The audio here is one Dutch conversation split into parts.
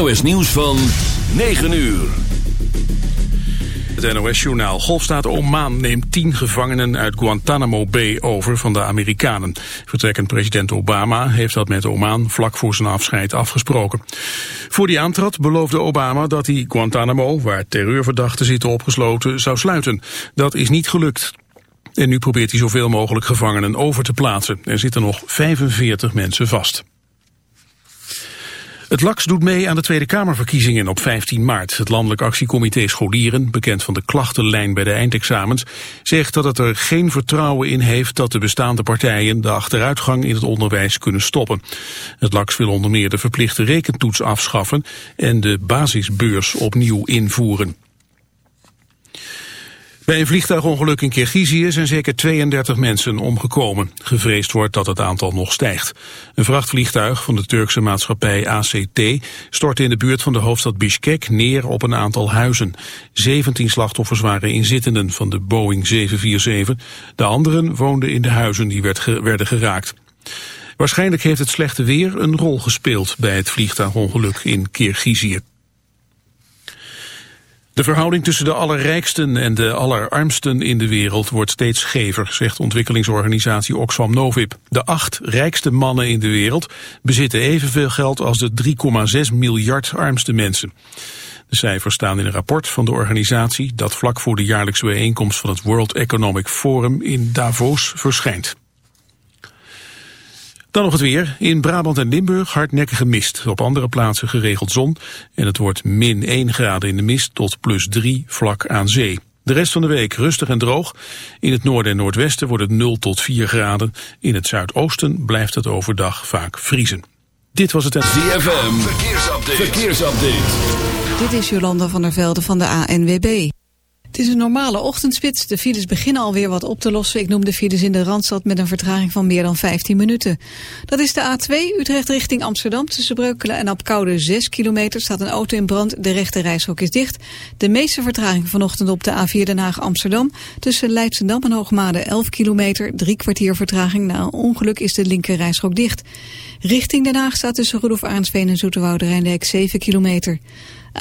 NOS Nieuws van 9 uur. Het NOS-journaal. Golfstaat Oman neemt tien gevangenen uit Guantanamo Bay over van de Amerikanen. Vertrekkend president Obama heeft dat met Oman vlak voor zijn afscheid afgesproken. Voor die aantrad beloofde Obama dat hij Guantanamo, waar terreurverdachten zitten opgesloten, zou sluiten. Dat is niet gelukt. En nu probeert hij zoveel mogelijk gevangenen over te plaatsen. Er zitten nog 45 mensen vast. Het LAX doet mee aan de Tweede Kamerverkiezingen op 15 maart. Het Landelijk Actiecomité Scholieren, bekend van de klachtenlijn bij de eindexamens, zegt dat het er geen vertrouwen in heeft dat de bestaande partijen de achteruitgang in het onderwijs kunnen stoppen. Het LAX wil onder meer de verplichte rekentoets afschaffen en de basisbeurs opnieuw invoeren. Bij een vliegtuigongeluk in Kirgizië zijn zeker 32 mensen omgekomen. Gevreesd wordt dat het aantal nog stijgt. Een vrachtvliegtuig van de Turkse maatschappij ACT stortte in de buurt van de hoofdstad Bishkek neer op een aantal huizen. 17 slachtoffers waren inzittenden van de Boeing 747. De anderen woonden in de huizen die werd werden geraakt. Waarschijnlijk heeft het slechte weer een rol gespeeld bij het vliegtuigongeluk in Kirgizië. De verhouding tussen de allerrijksten en de allerarmsten in de wereld wordt steeds schever, zegt ontwikkelingsorganisatie Oxfam Novib. De acht rijkste mannen in de wereld bezitten evenveel geld als de 3,6 miljard armste mensen. De cijfers staan in een rapport van de organisatie dat vlak voor de jaarlijkse bijeenkomst van het World Economic Forum in Davos verschijnt. Dan nog het weer. In Brabant en Limburg hardnekkige mist. Op andere plaatsen geregeld zon. En het wordt min 1 graden in de mist tot plus 3 vlak aan zee. De rest van de week rustig en droog. In het noorden en noordwesten wordt het 0 tot 4 graden. In het zuidoosten blijft het overdag vaak vriezen. Dit was het... ZFM, verkeersupdate. verkeersupdate. Dit is Jolanda van der Velde van de ANWB. Het is een normale ochtendspits. De files beginnen alweer wat op te lossen. Ik noem de files in de Randstad met een vertraging van meer dan 15 minuten. Dat is de A2 Utrecht richting Amsterdam. Tussen Breukelen en Apkoude 6 kilometer staat een auto in brand. De rechte reishok is dicht. De meeste vertraging vanochtend op de A4 Den Haag Amsterdam. Tussen Leidschendam en Hoogmade 11 kilometer. Drie kwartier vertraging. Na een ongeluk is de linker reishok dicht. Richting Den Haag staat tussen Rudolf Aansveen en Zoeterwoude Rijndijk 7 kilometer.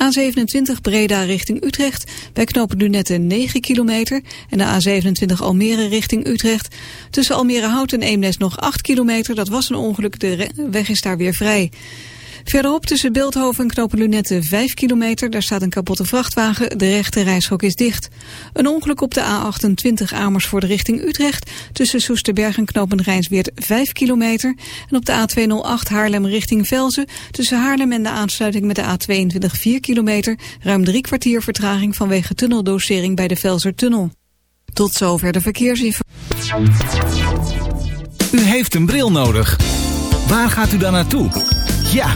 A27 Breda richting Utrecht. Bij knopen Lunette 9 kilometer. En de A27 Almere richting Utrecht. Tussen Almere Hout en Eemnes nog 8 kilometer. Dat was een ongeluk. De weg is daar weer vrij. Verderop tussen Beeldhoven en Knopen Lunette 5 kilometer. Daar staat een kapotte vrachtwagen. De rechte reishok is dicht. Een ongeluk op de A28 Amersfoort richting Utrecht. Tussen Soesterberg en Knopen Rijnsweert 5 kilometer. En op de A208 Haarlem richting Velzen. Tussen Haarlem en de aansluiting met de A22 4 kilometer. Ruim drie kwartier vertraging vanwege tunneldosering bij de Velsertunnel. Tot zover de verkeersinformatie. U heeft een bril nodig. Waar gaat u dan naartoe? Ja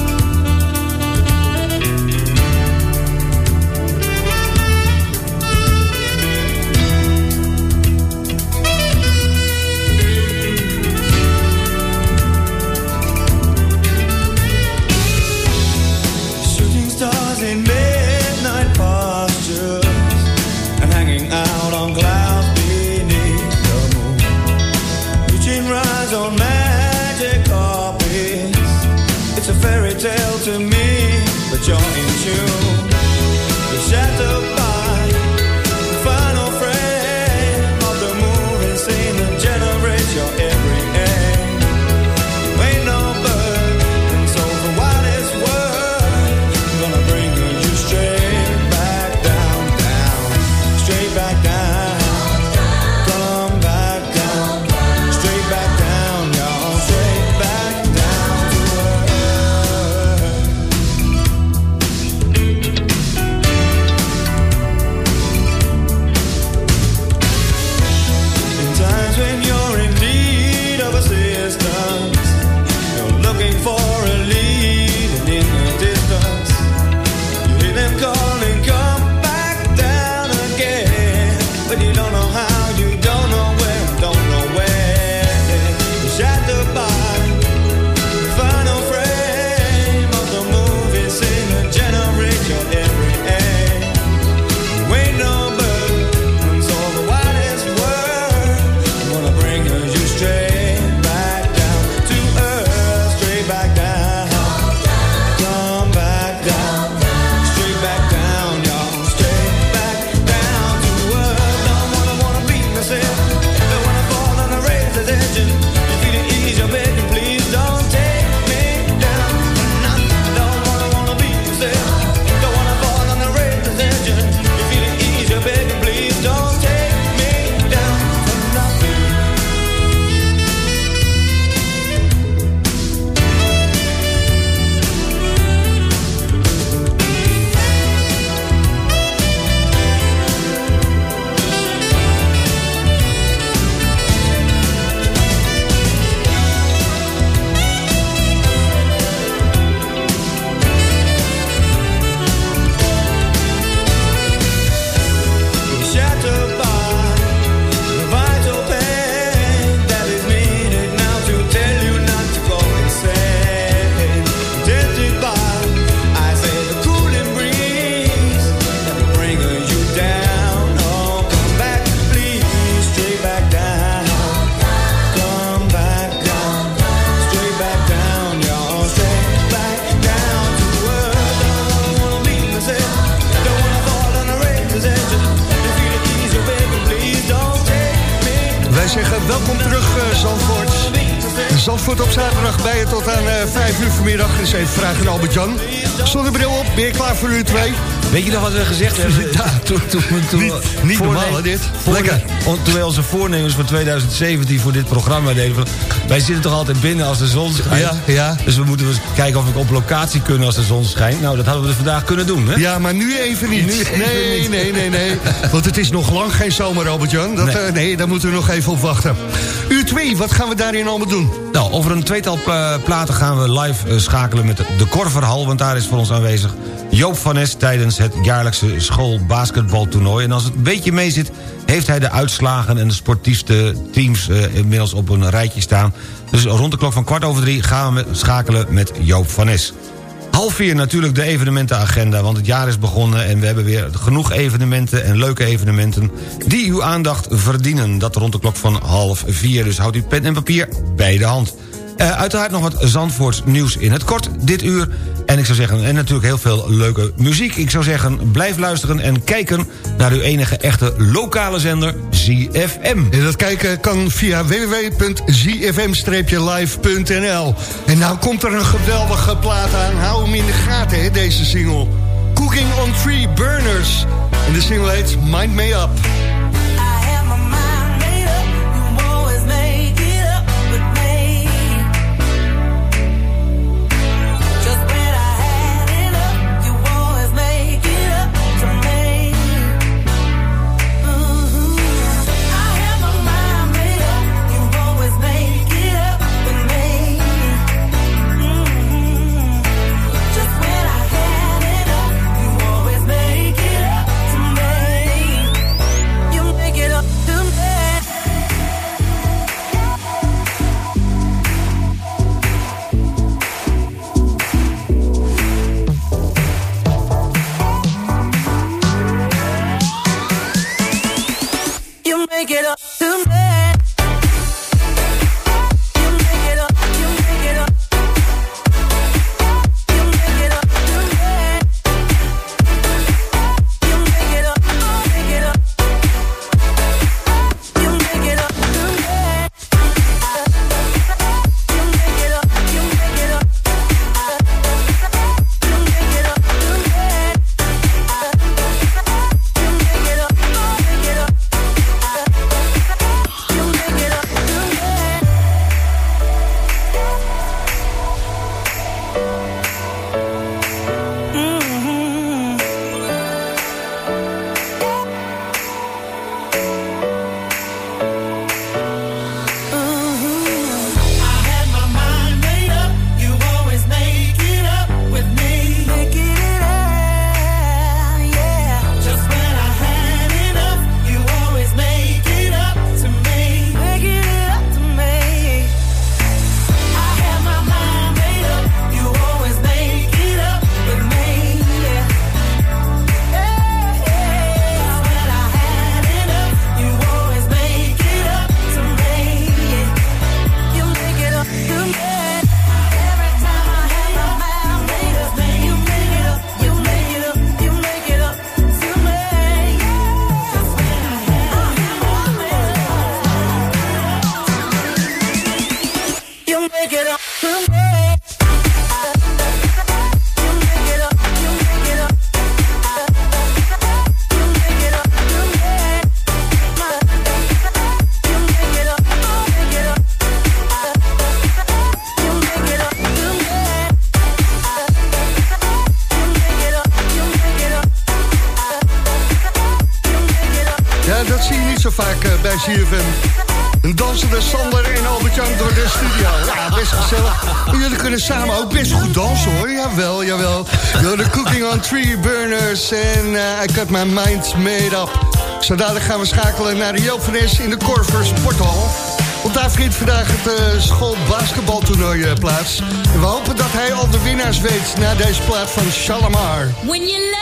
Vragen aan Albert-Jan. Zonnebril op, ben je klaar voor uur 2? Weet je nog wat we gezegd hebben? Ja, toen, toen, toen, Niet- niet normaal, hè, dit? Lekker. Toen wij onze voornemens voor 2017 voor dit programma deden... van, wij zitten toch altijd binnen als de zon schijnt? Ja, ja. Dus we moeten eens kijken of we op locatie kunnen als de zon schijnt. Nou, dat hadden we dus vandaag kunnen doen, hè? Ja, maar nu even niet. Nu even nee, niet. nee, nee, nee. Want het is nog lang geen zomer, Albert-Jan. Dat, Nee. eh, nee, daar moeten we nog even op wachten. 2, wat gaan we daarin allemaal doen? Nou, over een tweetal pla- platen gaan we live eh, schakelen met de Korverhal... want daar is voor ons aanwezig Joop van Nes... tijdens het jaarlijkse schoolbasketbaltoernooi. En als het een beetje meezit, heeft hij de uitslagen... en de sportiefste teams eh, inmiddels op een rijtje staan. Dus rond de klok van kwart over drie gaan we schakelen met Joop van Nes. Half vier natuurlijk de evenementenagenda, want het jaar is begonnen... en we hebben weer genoeg evenementen en leuke evenementen... die uw aandacht verdienen. Dat rond de klok van half vier, dus houdt u pen en papier bij de hand. Eh, uiteraard nog wat Zandvoorts nieuws in het kort dit uur. En ik zou zeggen, en natuurlijk heel veel leuke muziek. Ik zou zeggen, blijf luisteren en kijken naar uw enige echte lokale zender, ZFM. En dat kijken kan via www.zfm-live.nl. En nou komt er een geweldige plaat aan. Hou hem in de gaten, hè, deze single. Cooking on Three Burners. En de single heet Mind Me Up. Een dansende Sander en Albert-Jan door de studio. Ja, best gezellig. En jullie kunnen samen ook best goed dansen, hoor. Jawel, jawel. You're the cooking on three burners and eh, I got my mind made up. Zo dadelijk gaan we schakelen naar de Es in de Corver Sporthal. Want daar vindt vandaag het uh, schoolbasketbaltoernooi eh, plaats. En we hopen dat hij al de winnaars weet na deze plaat van Shalamar. When you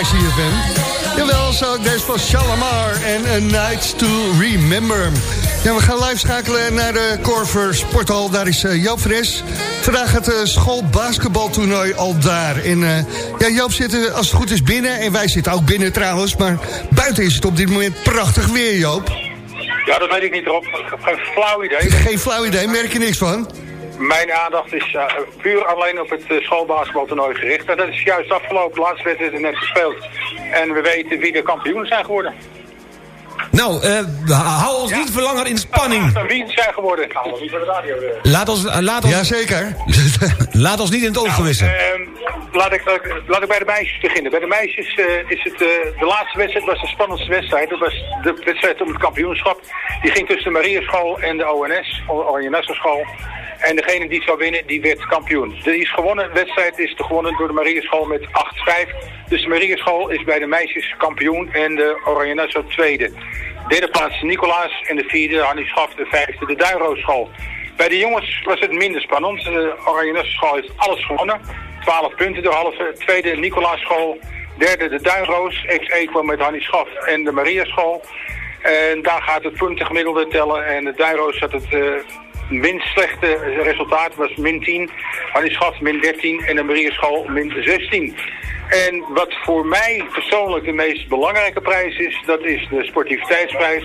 bij CFM. Jawel, zo deze van Shalamar en A Night to Remember. Ja, we gaan live schakelen naar de Corver Sporthal. Daar is eh, Joop Fres. Vandaag het uh, schoolbasketbaltoernooi al daar. En eh, ja, Joop zit als het goed is binnen. En wij zitten ook binnen trouwens. Maar buiten is het op dit moment prachtig weer, Joop. Ja, dat weet ik niet erop. Geen flauw idee. Geen flauw idee, merk je niks van? Mijn aandacht is eh, puur alleen op het uh, schoolbasketbaltoernooi gericht. En dat is juist afgelopen. De laatste wedstrijd is net gespeeld. En we weten wie de kampioenen zijn geworden. Nou, eh, hou ons niet voor langer in spanning. En wie het zijn geworden. Ik ga niet bij de radio. eh. Laat ons, eh, laat ons, Jazeker. laat ons niet in het oog gewissen. Ehm, laat, ik, laat ik bij de meisjes beginnen. Bij de meisjes eh, is het... eh, de laatste wedstrijd was de spannendste wedstrijd. Dat was de wedstrijd om het kampioenschap. Die ging tussen de Mariaschool en de ONS, Oranje School. En degene die zou winnen, die werd kampioen. De is gewonnen, wedstrijd is gewonnen door de Mariaschool met 8-5. Dus de Mariaschool is bij de meisjes kampioen en de Oranje Nassau tweede. Derde plaats Nicolaas en de vierde Hannie Schaf, de vijfde de Duinrooschool. Bij de jongens was het minder spannend. De Oranje school heeft alles gewonnen. 12 punten door halve. Tweede Nicolaas-school. Derde de Duinroos. Ex kwam met Hannie Schaf en de Maria-school. En daar gaat het puntengemiddelde tellen. En de Duinroos had het eh, minst slechte resultaat. was min 10. Hannie Schaf min 13. En de Maria-school min 16. En wat voor mij persoonlijk de meest belangrijke prijs is, dat is de sportiviteitsprijs.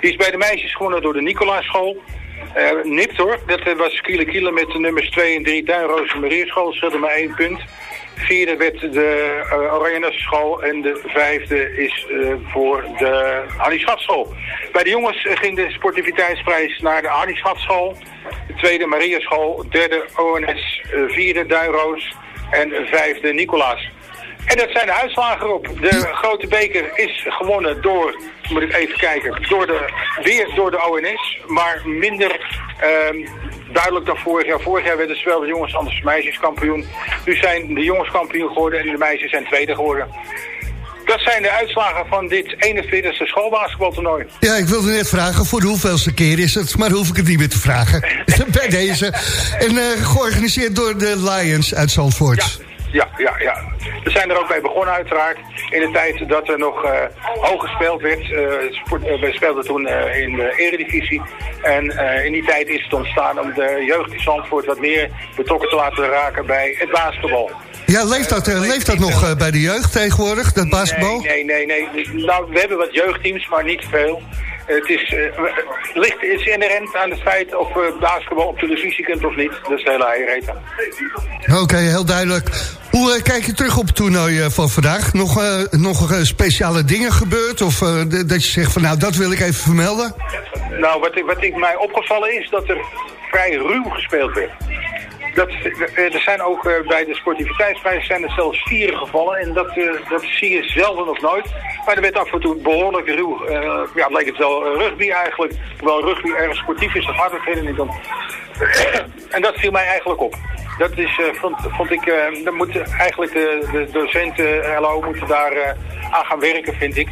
Die is bij de meisjes gewonnen door de Nicolaaschool. Eh nipt hoor, dat eh, was Kiele Kiele met de nummers 2 en 3 Duinroos en Marierschool. Ze hadden maar één punt. Vierde werd de uh, Oranje en de vijfde is eh, voor de Annie Schatschool. Bij de jongens eh, ging de sportiviteitsprijs naar de Annie Schatschool. De tweede Maria School, derde ONS, eh, vierde Duinroos en vijfde Nicolaas. En dat zijn de uitslagen erop. De grote beker is gewonnen door, moet ik even kijken, door de, weer door de ONS. Maar minder ehm, duidelijk dan vorig jaar. Vorig jaar werden zowel de jongens als de meisjes kampioen. Nu zijn de jongens kampioen geworden en de meisjes zijn tweede geworden. Dat zijn de uitslagen van dit 41ste schoolbasketbaltoernooi. Ja, ik wilde net vragen, voor de hoeveelste keer is het... maar hoef ik het niet meer te vragen. Bij deze. En eh, georganiseerd door de Lions uit Zandvoort. Ja, ja, ja. We zijn er ook bij begonnen uiteraard. In de tijd dat er nog eh, hoog gespeeld werd. eh, we speelden toen in de eredivisie. En in die tijd is het ontstaan om de jeugd in Zandvoort wat meer betrokken te laten raken bij het basketbal. Ja, leeft dat, leeft dat nog bij de jeugd tegenwoordig, dat basketbal? Nee, nee, nee, nee. Nou, we hebben wat jeugdteams, maar niet veel. Het is, eh, ligt, is inherent aan het feit of we basketbal op televisie kunt of niet. Dat is de hele eiereten. Oké, heel duidelijk. Hoe eh, kijk je terug op het toernooi eh, van vandaag? Nog, nog speciale dingen gebeurd? Of dat je zegt van nou, dat wil ik even vermelden? Nou, wat, ik- wat ik mij opgevallen is dat er vrij ruw gespeeld werd. Dat, eh, er zijn ook eh, bij de sportiviteitsprijs zijn er zelfs vier gevallen. En dat, eh, dat zie je zelden of nooit. Maar er werd af en toe behoorlijk ruw. ja, leek het wel rugby eigenlijk. Hoewel rugby erg sportief is, dat gaat het helemaal niet en dat viel mij eigenlijk op. Dat is, vond, vond ik, eh dat eigenlijk de, docenten, LO, moeten daar aan gaan werken, vind ik.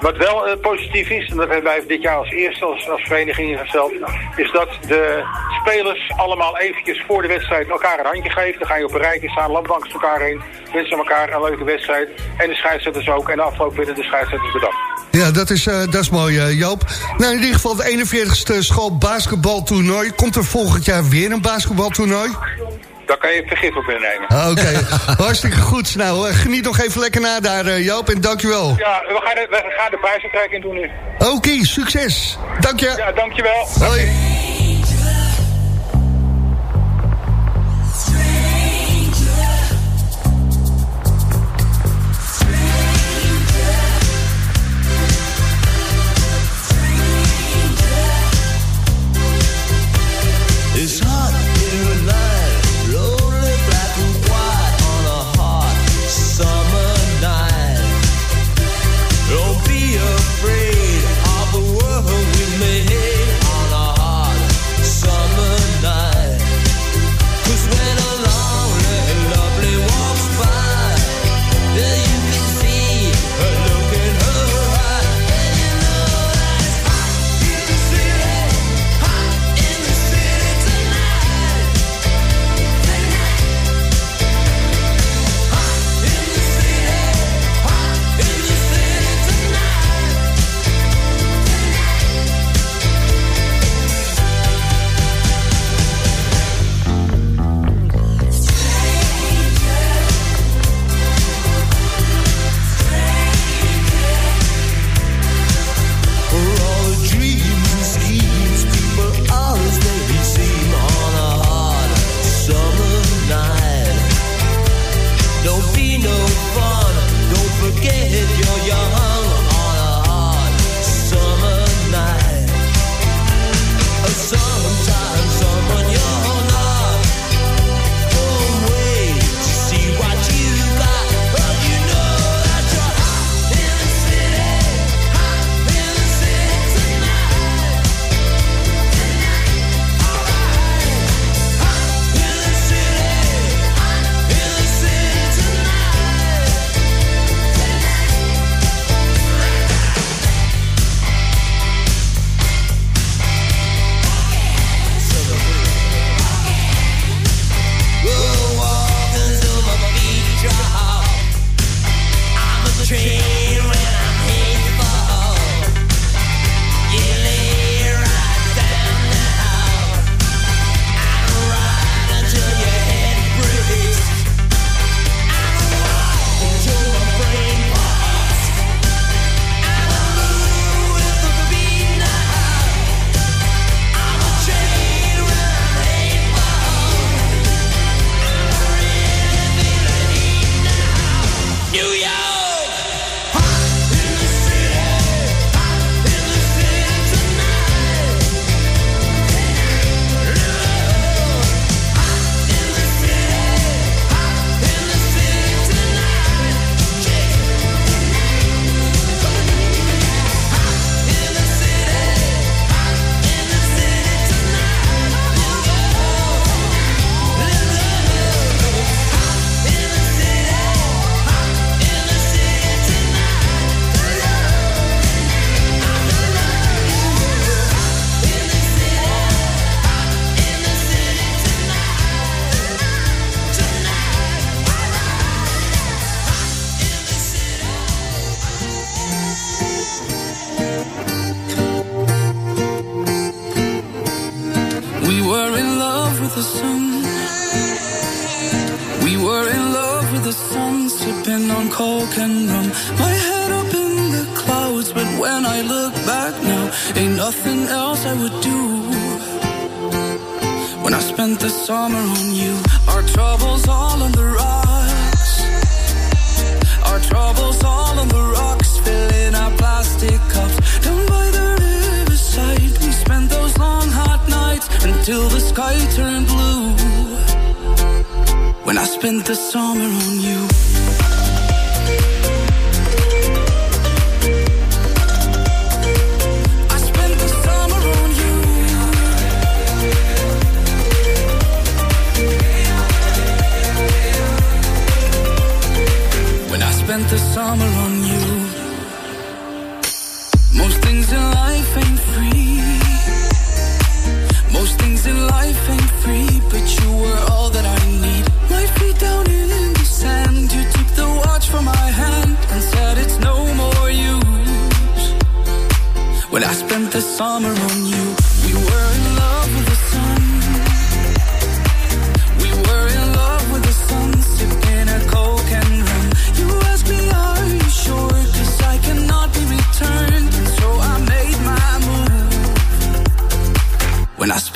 Wat wel eh, positief is, en dat hebben wij dit jaar als eerste als, vereniging ingesteld, is dat de spelers allemaal eventjes voor de wedstrijd elkaar een handje geven. Dan ga je op een rijtje staan, land langs elkaar heen, wensen elkaar een leuke wedstrijd. En de scheidsrechters ook. En de afloop werden de scheidsrechters bedankt. Ja, dat is, eh, dat is mooi, eh, Joop. Nou, in ieder geval het 41ste school basketbaltoernooi. Komt er volgend jaar weer een basketbaltoernooi? Daar kan je vergif op innemen. Ah, Oké, hartstikke goed. Nou, geniet nog even lekker na daar, eh, Joop. En dankjewel. Ja, we gaan de, we gaan de prijsuitreiking doen nu. Oké, succes. Dank je. Ja, dankjewel. Hoi.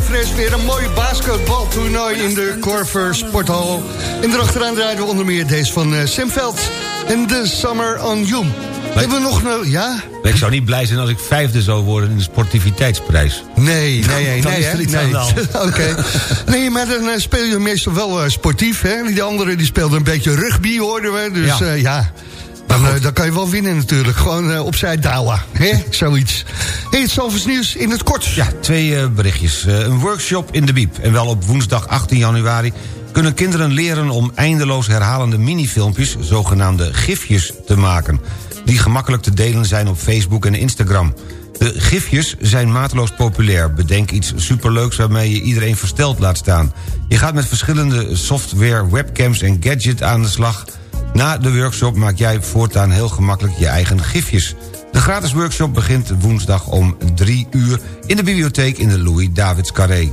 Fres weer een mooi basketbaltoernooi in de Corver Sporthal. En erachteraan draaien we onder meer deze van eh, Sam Veld en The Summer on You. Hebben we nog een... Ja? Ik zou niet blij zijn als ik vijfde zou worden in de sportiviteitsprijs. Nee, nee, nee. Nee, nee. de hand. Oké. Nee, maar dan eh, speel je meestal wel eh, sportief, hè? Die andere die speelden een beetje rugby, hoorden we. Dus ja. Dan, eh, dan kan je wel winnen natuurlijk. Gewoon eh, opzij douwen, hè? Zoiets. Hey, het Zalvers nieuws in het kort. Ja, twee eh, berichtjes. Een workshop in de Biep. En wel op woensdag 18 januari kunnen kinderen leren om eindeloos herhalende minifilmpjes... zogenaamde gifjes te maken. Die gemakkelijk te delen zijn op Facebook en Instagram. De gifjes zijn mateloos populair. Bedenk iets superleuks waarmee je iedereen versteld laat staan. Je gaat met verschillende software, webcams en gadgets aan de slag... Na de workshop maak jij voortaan heel gemakkelijk je eigen gifjes. De gratis workshop begint woensdag om 3 uur... in de bibliotheek in de Louis-Davids Carré.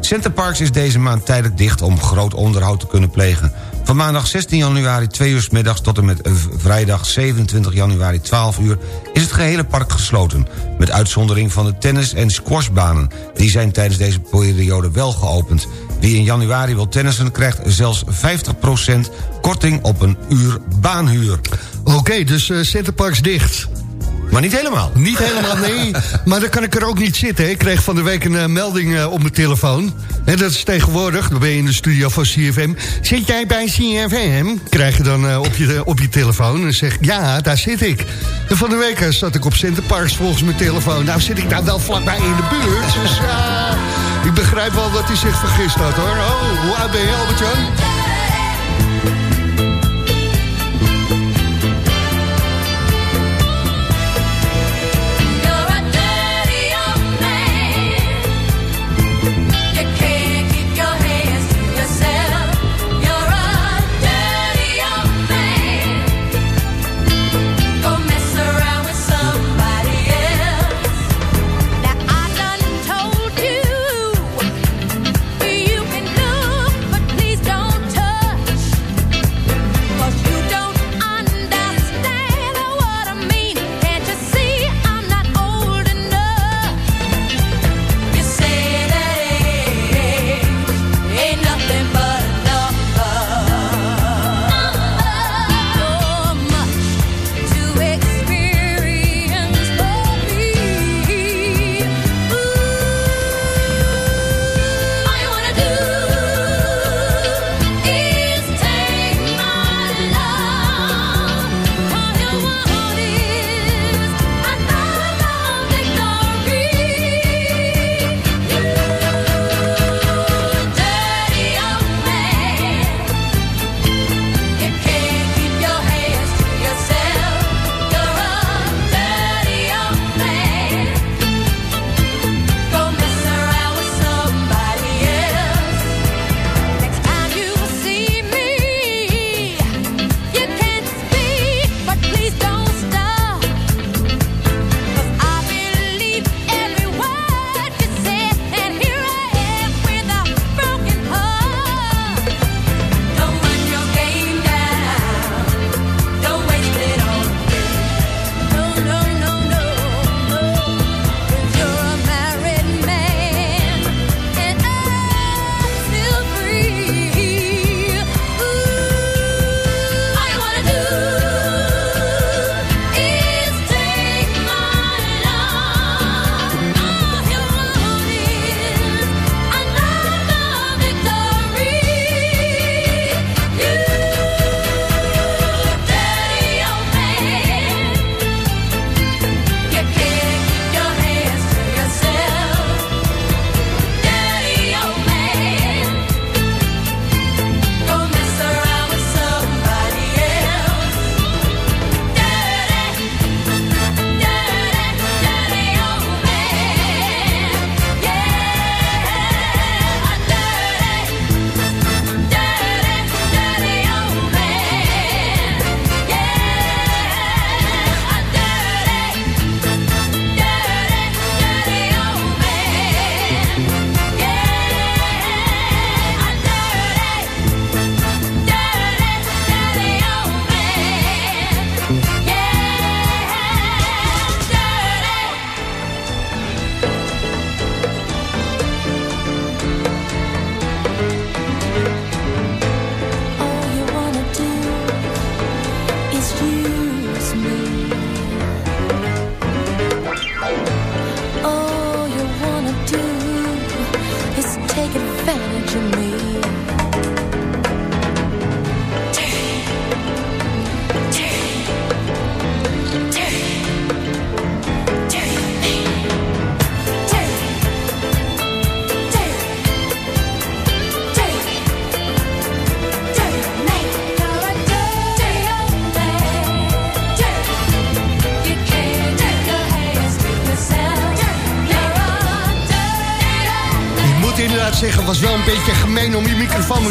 Center Parks is deze maand tijdelijk dicht om groot onderhoud te kunnen plegen. Van maandag 16 januari 2 uur middags tot en met vrijdag 27 januari 12 uur... is het gehele park gesloten. Met uitzondering van de tennis- en squashbanen. Die zijn tijdens deze periode wel geopend. Wie in januari wil tennissen krijgt zelfs 50% korting op een uur baanhuur. Oké, dus eh Centerparks dicht. Maar niet helemaal. Niet helemaal, nee. Maar dan kan ik er ook niet zitten. hè. Ik kreeg van de week een eh, melding eh, op mijn telefoon. En dat is tegenwoordig, dan ben je in de studio van CFM. Zit jij bij CFM? Krijg je dan op, je, op je telefoon. En zeg ja, daar zit ik. En van de week zat ik op Centerparks volgens mijn telefoon. Nou zit ik daar wel vlakbij in de buurt. Dus ja, ik begrijp wel dat hij zich vergist had, hoor. Oh, hoe ben je, Albert-Jan?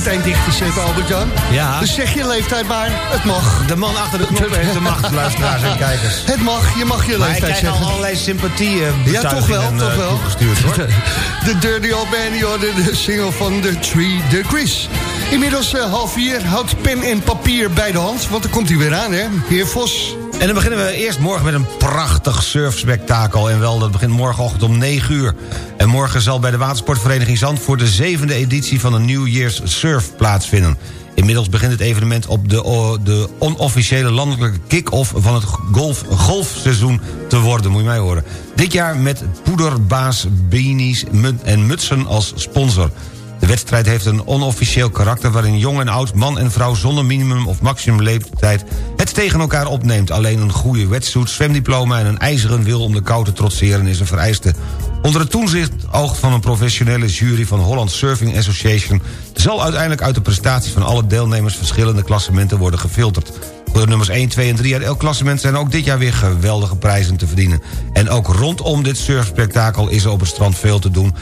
Meteen dicht te zetten, Albert-Jan. Ja. Dus zeg je leeftijd maar, het mag. De man achter de knop heeft de macht, luisteraars en kijkers. Het mag, je mag je Maar leeftijd krijg al zeggen. allerlei sympathieën Ja, toch wel, toch wel. Gestuurd, hoor. De Dirty Old Man, de single van The Three Degrees. Inmiddels eh, half vier, houd pen en papier bij de hand, want dan komt hij weer aan, hè? Heer Vos. En dan beginnen we eerst morgen met een prachtig surfspektakel. En wel, dat begint morgenochtend om 9 uur. En morgen zal bij de watersportvereniging Zandvoort... de zevende editie van de New Year's Surf plaatsvinden. Inmiddels begint het evenement op de, de onofficiële landelijke kick-off... van het golf, golfseizoen te worden, moet je mij horen. Dit jaar met poederbaas, beanies en mutsen als sponsor. De wedstrijd heeft een onofficieel karakter... waarin jong en oud, man en vrouw zonder minimum of maximum leeftijd... het tegen elkaar opneemt. Alleen een goede wetsuit, zwemdiploma en een ijzeren wil... om de kou te trotseren is een vereiste. Onder het toezicht oog van een professionele jury... van Holland Surfing Association... zal uiteindelijk uit de prestaties van alle deelnemers... verschillende klassementen worden gefilterd. Voor de nummers 1, 2 en 3 uit elk klassement zijn ook dit jaar weer geweldige prijzen te verdienen. En ook rondom dit surfspektakel is er op het strand veel te doen.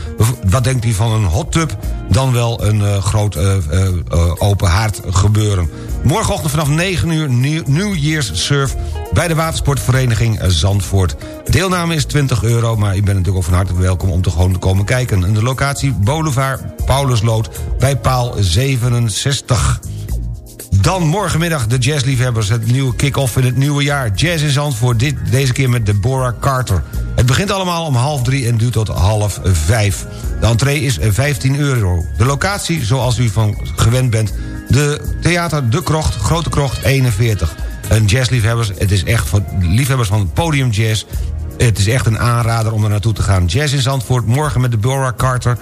Wat denkt u van een hot tub? Dan wel een eh, groot eh, eh, open haard gebeuren. Morgenochtend vanaf 9 uur New Year's Surf bij de watersportvereniging Zandvoort. Deelname is 20 euro, maar u bent natuurlijk ook van harte welkom om te gewoon te komen kijken. En de locatie Boulevard Paulusloot bij paal 67. Dan morgenmiddag de jazzliefhebbers, het nieuwe kick-off in het nieuwe jaar. Jazz in Zandvoort, dit, deze keer met Deborah Carter. Het begint allemaal om half drie en duurt tot half vijf. De entree is 15 euro. De locatie, zoals u van gewend bent... de Theater De Krocht, Grote Krocht 41. Een jazzliefhebbers, het is echt voor liefhebbers van podium jazz... Het is echt een aanrader om er naartoe te gaan. Jazz in Zandvoort, morgen met Deborah Carter.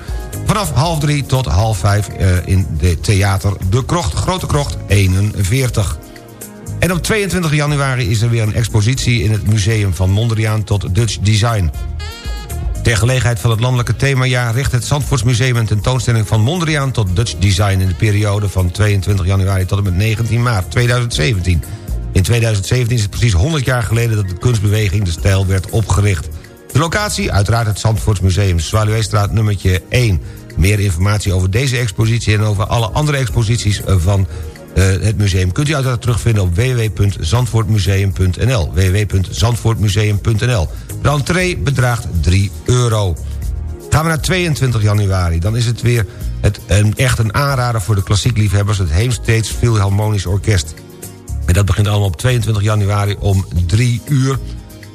Vanaf half drie tot half vijf eh, in de theater De Krocht, Grote Krocht 41. En op 22 januari is er weer een expositie... in het museum van Mondriaan tot Dutch Design. Ter gelegenheid van het landelijke themajaar... richt het Zandvoortsmuseum een tentoonstelling van Mondriaan tot Dutch Design... in de periode van 22 januari tot en met 19 maart 2017. In 2017 is het precies 100 jaar geleden dat de kunstbeweging De Stijl werd opgericht. De locatie, uiteraard het Zandvoortsmuseum, Zwaluweestraat nummertje 1. Meer informatie over deze expositie en over alle andere exposities van eh, het museum... kunt u uiteraard terugvinden op www.zandvoortmuseum.nl www.zandvoortmuseum.nl De entree bedraagt 3 euro. Gaan we naar 22 januari, dan is het weer het, echt een aanrader voor de klassiekliefhebbers... het Heemsteeds Philharmonisch Orkest. En dat begint allemaal op 22 januari om 3 uur.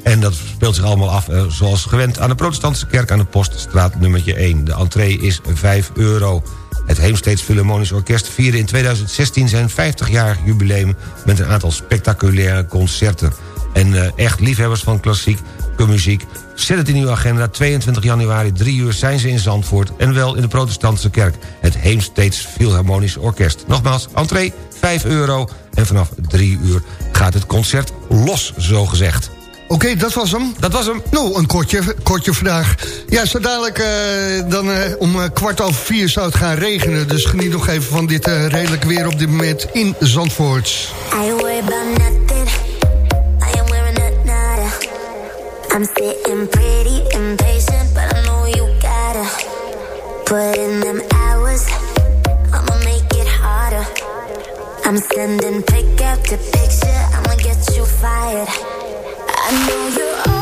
En dat speelt zich allemaal af eh, zoals gewend... aan de protestantse kerk aan de Poststraat nummertje 1. De entree is 5 euro. Het Heemsteeds Philharmonisch Orkest vierde in 2016 zijn 50-jarig jubileum... met een aantal spectaculaire concerten. En eh, echt liefhebbers van klassiek muziek... zet het in uw agenda. 22 januari, 3 uur zijn ze in Zandvoort... en wel in de protestantse kerk. Het Heemsteeds Philharmonisch Orkest. Nogmaals, entree 5 euro... en vanaf 3 uur gaat het concert los, zo gezegd. Oké, dat was hem. Dat was hem. Nou, een kortje, kortje vandaag. Ja, zo dadelijk eh, dan eh, om eh, kwart over vier zou het gaan regenen. Dus geniet nog even van dit eh, redelijk weer op dit moment in Zandvoort. I worry about nothing. I am wearing a nada. I'm sitting pretty impatient, but I know you gotta put in them I'm sending pick after picture. I'ma get you fired. I know you're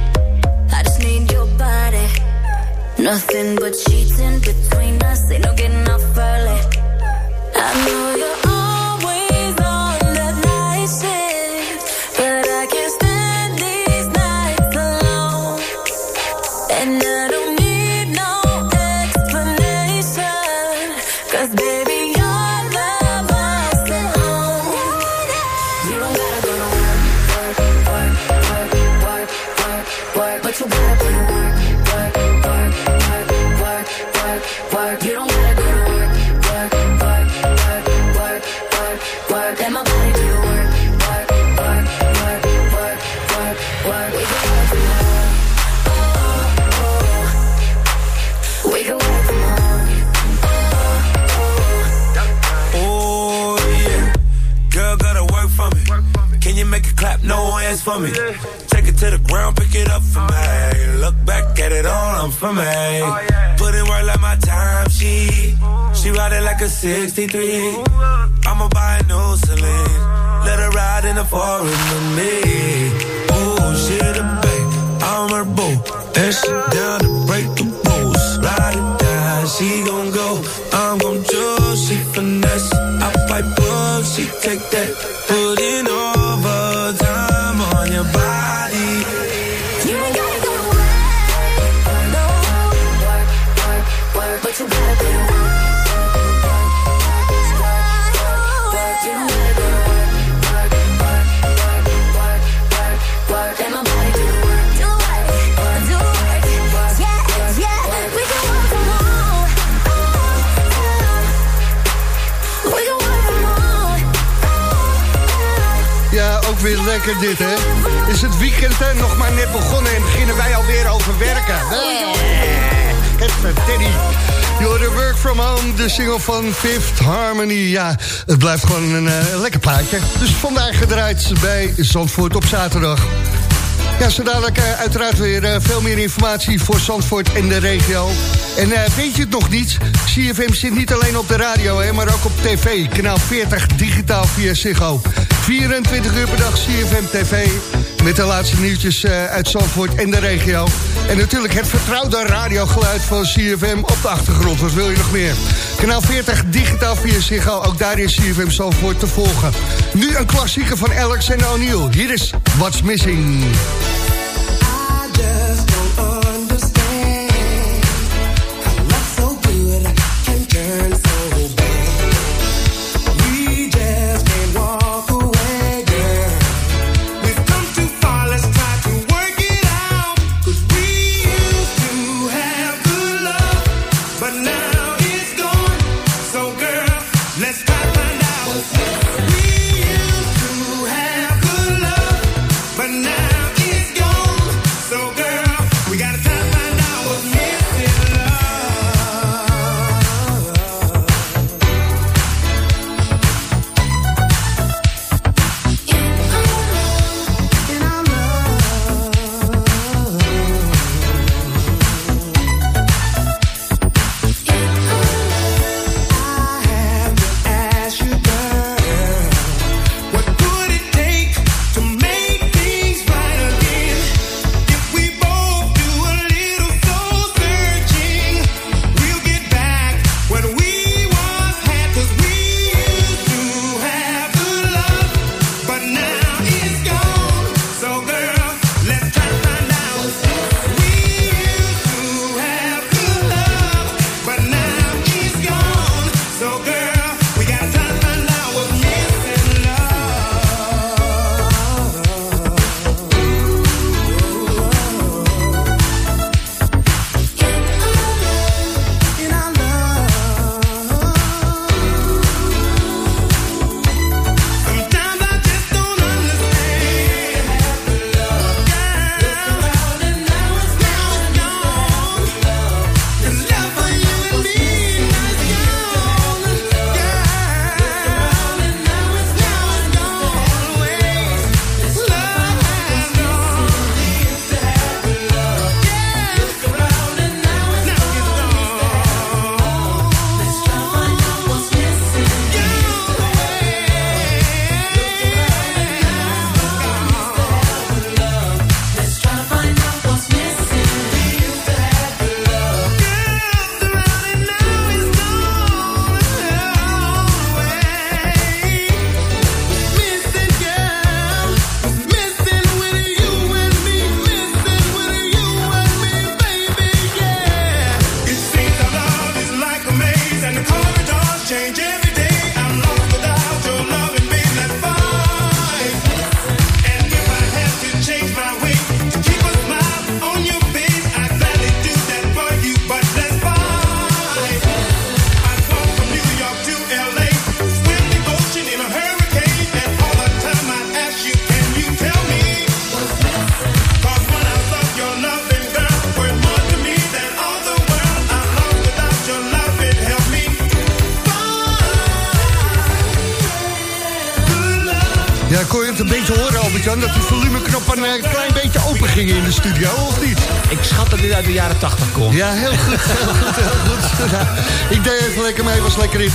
Nothing but cheating between us. Ain't no getting off early. I know you're it all, I'm for me. Oh, Put in work like my time, she. She ride it like a 63. I'ma buy a new Celine. Let her ride in the foreign with me. Oh, she the babe, I'm her boo. And she down to break the rules. Ride it down, she gon' go. I'm gon' choose, she finesse. I pipe up, she take that. Put in weer lekker dit, hè? Is het weekend hè? nog maar net begonnen en beginnen wij alweer over werken. Het Teddy. You're work from home, de single van Fifth Harmony. Ja, het blijft gewoon een eh, lekker plaatje. Dus vandaag gedraaid bij Zandvoort op zaterdag. Ja, zo dadelijk eh, uiteraard weer eh, veel meer informatie voor Zandvoort en de regio. En weet je het nog niet? CFM zit niet alleen op de radio, hè, maar ook op tv. Kanaal 40, digitaal via Ziggo. 24 uur per dag CFM TV. Met de laatste nieuwtjes eh, uit Zandvoort en de regio. En natuurlijk het vertrouwde radiogeluid van CFM op de achtergrond. Wat wil je nog meer? Kanaal 40, digitaal via Ziggo. Ook daar is CFM Zandvoort te volgen. Nu een klassieker van Alex en O'Neill. Hier is What's Missing.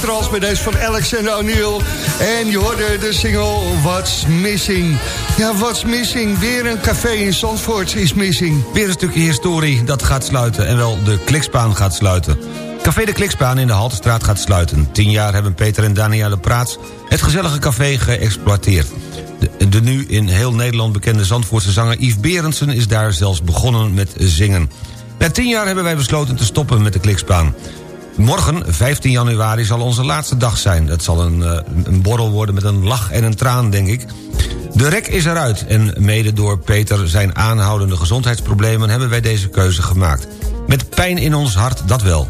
Trance bij deze van Alexander O'Neill. En je hoorde de single What's Missing. Ja, What's Missing? Weer een café in Zandvoort is missing. Weer een stukje historie dat gaat sluiten en wel de Klikspaan gaat sluiten. Café de Klikspaan in de Haltestraat gaat sluiten. Tien jaar hebben Peter en Danielle Praats het gezellige café geëxploiteerd. De, de nu in heel Nederland bekende Zandvoortse zanger Yves Berendsen... is daar zelfs begonnen met zingen. Na tien jaar hebben wij besloten te stoppen met de Klikspaan. Morgen, 15 januari, zal onze laatste dag zijn. Het zal een, eh, een borrel worden met een lach en een traan, denk ik. De rek is eruit en mede door Peter zijn aanhoudende gezondheidsproblemen... hebben wij deze keuze gemaakt. Met pijn in ons hart, dat wel.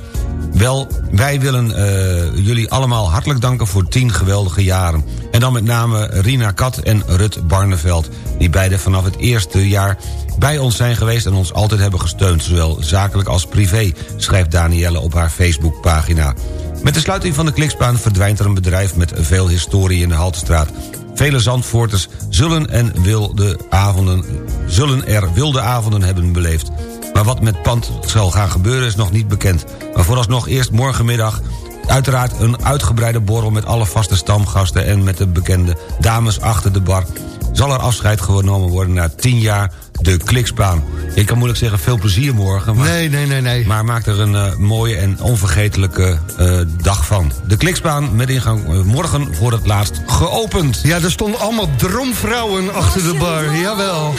Wel, wij willen eh, jullie allemaal hartelijk danken voor 10 geweldige jaren. En dan met name Rina Kat en Rut Barneveld... die beide vanaf het eerste jaar bij ons zijn geweest... en ons altijd hebben gesteund, zowel zakelijk als privé... schrijft Danielle op haar Facebookpagina. Met de sluiting van de Klikspaan verdwijnt er een bedrijf... met veel historie in de Haltestraat. Vele Zandvoorters zullen, en wilde avonden, zullen er wilde avonden hebben beleefd. Maar wat met pand zal gaan gebeuren is nog niet bekend. Maar vooralsnog eerst morgenmiddag uiteraard een uitgebreide borrel... met alle vaste stamgasten en met de bekende dames achter de bar... zal er afscheid genomen worden na tien jaar de Klikspaan. Ik kan moeilijk zeggen veel plezier morgen. Maar, Nee, nee, nee, nee. maar maak er een eh, mooie en onvergetelijke eh, dag van. De Klikspaan met ingang eh, morgen voor het laatst geopend. Ja, er stonden allemaal dromvrouwen achter de bar, jawel.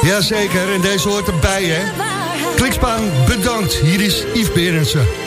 Jazeker, en deze hoort erbij, hè. Klikspaan, bedankt. Hier is Yves Berendsen.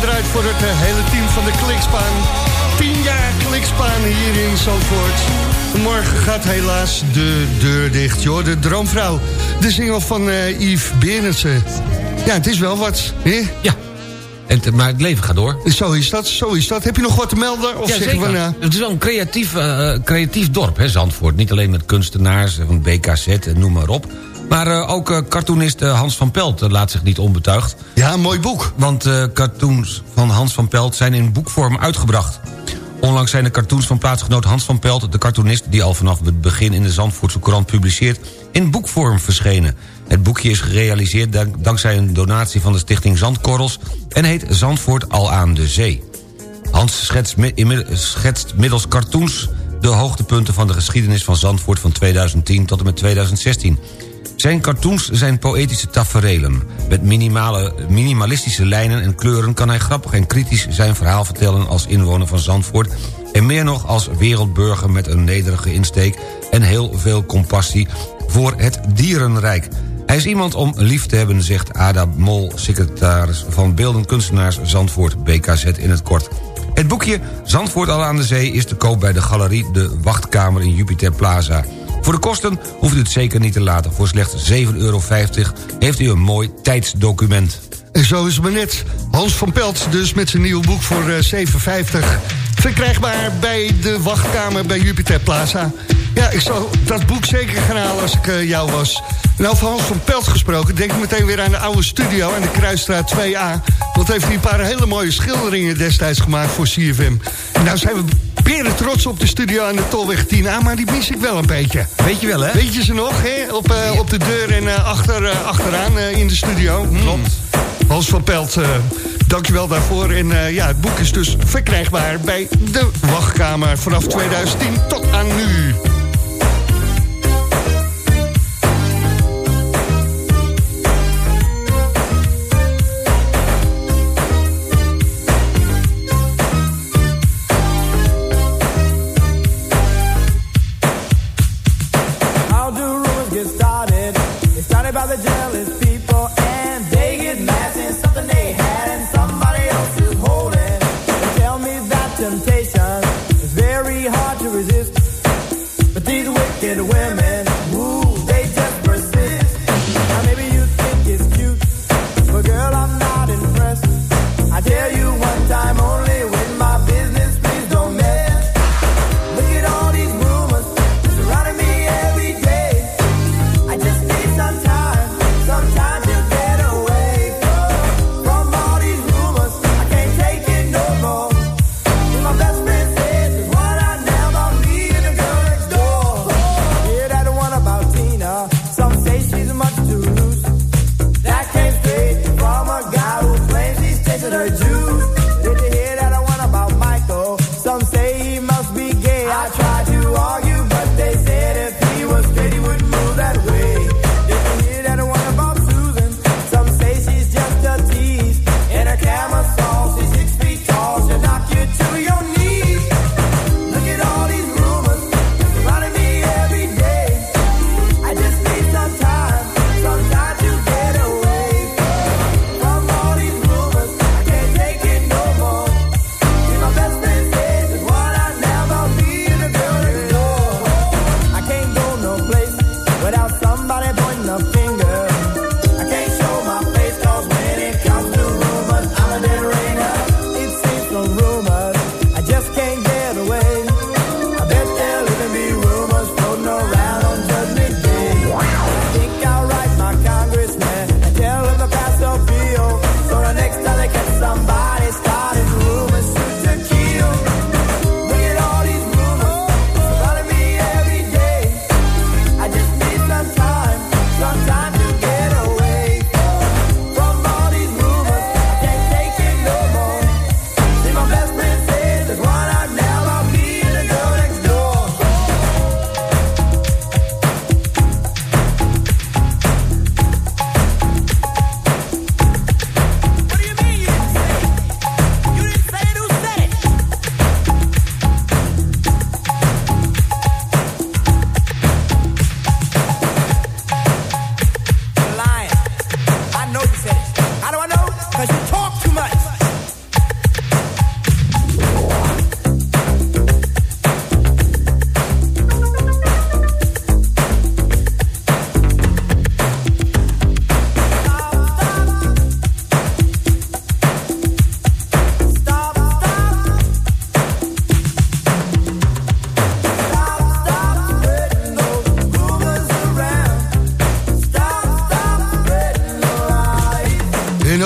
Gedraaid voor het eh, hele team van de Klikspaan. 10 jaar Klikspaan hier in Zandvoort. Morgen gaat helaas de deur dicht, joh. De Droomvrouw. De single van eh, Yves Berendsen. Ja, het is wel wat, hè? Ja. En, te- maar het leven gaat door. Zo is dat, zo is dat. Heb je nog wat te melden? Of ja, zeggen zeker. we, nou, Het is wel een creatief, eh, creatief dorp, hè, Zandvoort. Niet alleen met kunstenaars van BKZ en noem maar op. Maar eh, ook eh, cartoonist eh, Hans van Pelt laat zich niet onbetuigd. Ja, een mooi boek. Want cartoons van Hans van Pelt zijn in boekvorm uitgebracht. Onlangs zijn de cartoons van plaatsgenoot Hans van Pelt... de cartoonist die al vanaf het begin in de Zandvoortse krant publiceert... in boekvorm verschenen. Het boekje is gerealiseerd dank- dankzij een donatie van de stichting Zandkorrels... en heet Zandvoort al aan de zee. Hans schetst, schetst middels cartoons de hoogtepunten van de geschiedenis van Zandvoort... van 2010 tot en met 2016. Zijn cartoons zijn poëtische taferelen. Met minimale, minimalistische lijnen en kleuren kan hij grappig en kritisch zijn verhaal vertellen als inwoner van Zandvoort... en meer nog als wereldburger met een nederige insteek en heel veel compassie voor het dierenrijk. Hij is iemand om lief te hebben, zegt Ada Mol, secretaris van Beeldend Kunstenaars Zandvoort, BKZ in het kort. Het boekje Zandvoort al aan de zee is te koop bij de galerie De Wachtkamer in Jupiter Plaza. Voor de kosten hoeft u het zeker niet te laten. Voor slechts 7,50 euro heeft u een mooi tijdsdocument. En zo is het maar net. Hans van Pelt dus met zijn nieuwe boek voor eh, 7,50. Verkrijgbaar bij de wachtkamer bij Jupiter Plaza. Ja, ik zou dat boek zeker gaan halen als ik eh, jou was. En over Hans van Pelt gesproken, denk ik meteen weer aan de oude studio... aan de Kruisstraat 2A. Want heeft hij een paar hele mooie schilderingen destijds gemaakt voor CFM. En nou zijn we beren trots op de studio aan de Tolweg 10A... maar die mis ik wel een beetje. Weet je wel, hè? Weet je ze nog, hè? Op, eh, op de deur en eh, achter, eh, achteraan in de studio. Klopt. Hans van Pelt, dankjewel daarvoor. En ja, het boek is dus verkrijgbaar bij de wachtkamer... vanaf 2010 tot aan nu.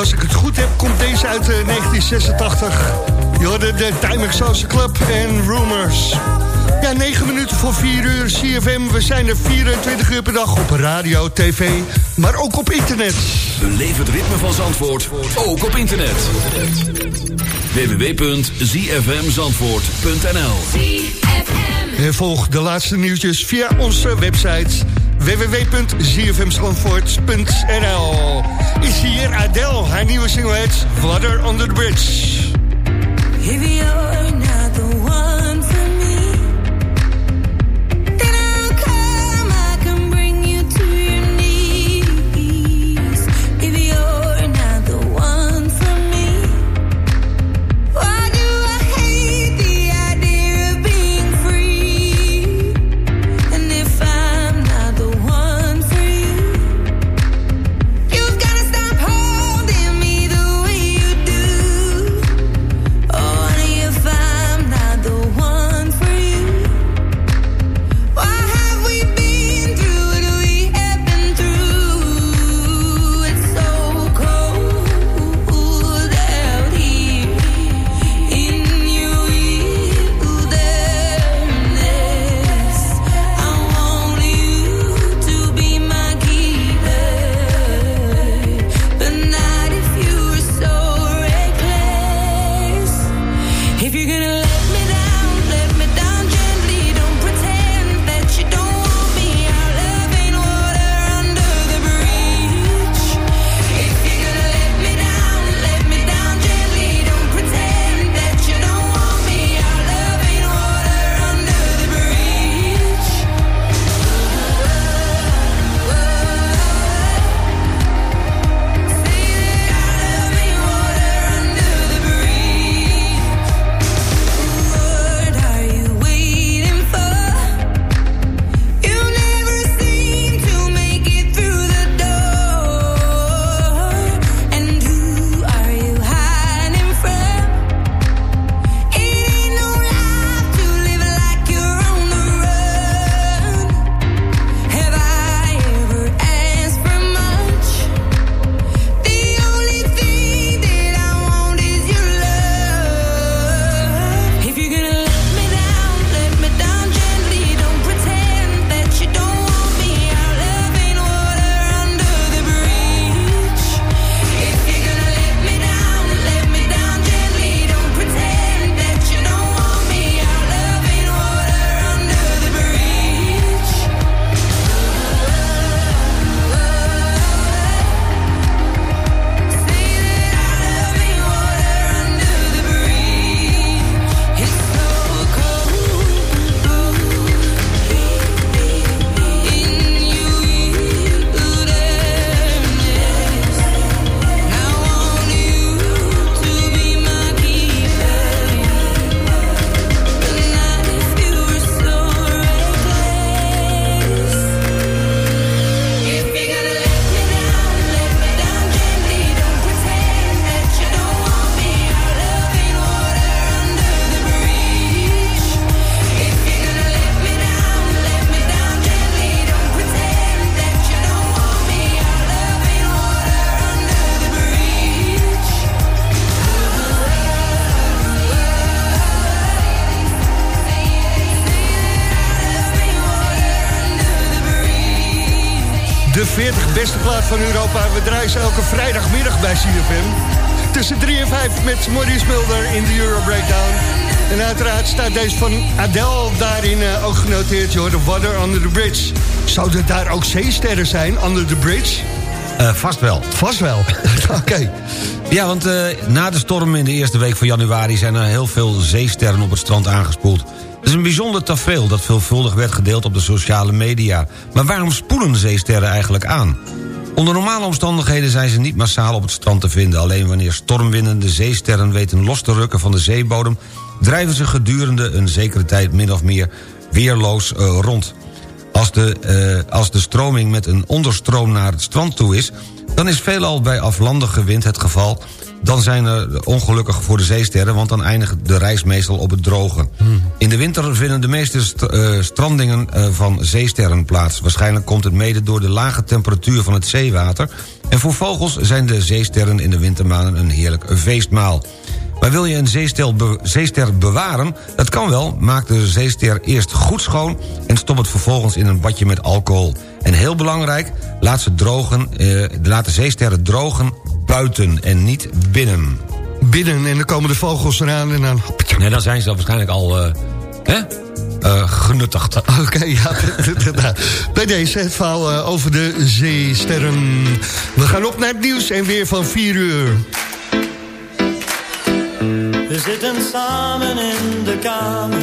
Als ik het goed heb, komt deze uit eh, 1986. Je hoorde de Timex Social Club en Rumors. Ja, 9 minuten voor 4 uur CFM. We zijn er 24 uur per dag op radio, tv, maar ook op internet. Beleef het ritme van Zandvoort, ook op internet. www.zfmzandvoort.nl En volg de laatste nieuwtjes via onze website www.zfmzandvoort.nl Is hier Adele, haar nieuwe single heet Water Under the Bridge. If you're not the one 40 beste plaat van Europa. We draaien ze elke vrijdagmiddag bij CFM. Tussen 3 en 5 met Maurice Mulder in de Euro Breakdown. En uiteraard staat deze van Adele daarin eh, ook genoteerd. Je de Water Under the Bridge. Zouden daar ook zeesterren zijn, Under the Bridge? Eh, vast wel. Vast wel. Oké. Ja, want eh, na de storm in de eerste week van januari... zijn er heel veel zeesterren op het strand aangespoeld. Het is een bijzonder tafereel dat veelvuldig werd gedeeld op de sociale media. Maar waarom spoelen zeesterren eigenlijk aan? Onder normale omstandigheden zijn ze niet massaal op het strand te vinden. Alleen wanneer stormwinden de zeesterren weten los te rukken van de zeebodem... drijven ze gedurende een zekere tijd min of meer weerloos eh, rond. Als de, eh, als de stroming met een onderstroom naar het strand toe is... Dan is veelal bij aflandige wind het geval... dan zijn er ongelukkig voor de zeesterren... want dan eindigt de reis meestal op het droge. In de winter vinden de meeste st- eh, strandingen eh, van zeesterren plaats. Waarschijnlijk komt het mede door de lage temperatuur van het zeewater... en voor vogels zijn de zeesterren in de wintermaanden een heerlijk feestmaal. Maar wil je een be- zeester bewaren? Dat kan wel. Maak de zeester eerst goed schoon... en stop het vervolgens in een badje met alcohol. En heel belangrijk, laat, ze drogen, eh, laat de zeesterren drogen buiten en niet binnen. Binnen en dan komen de vogels eraan en dan... Nee, dan zijn ze waarschijnlijk al eh, hè? Eh, genuttigd. Oké, ja. Bij deze het verhaal eh, over de zeesterren. We gaan op naar het nieuws en weer van 4 uur. We zitten samen in de kamer.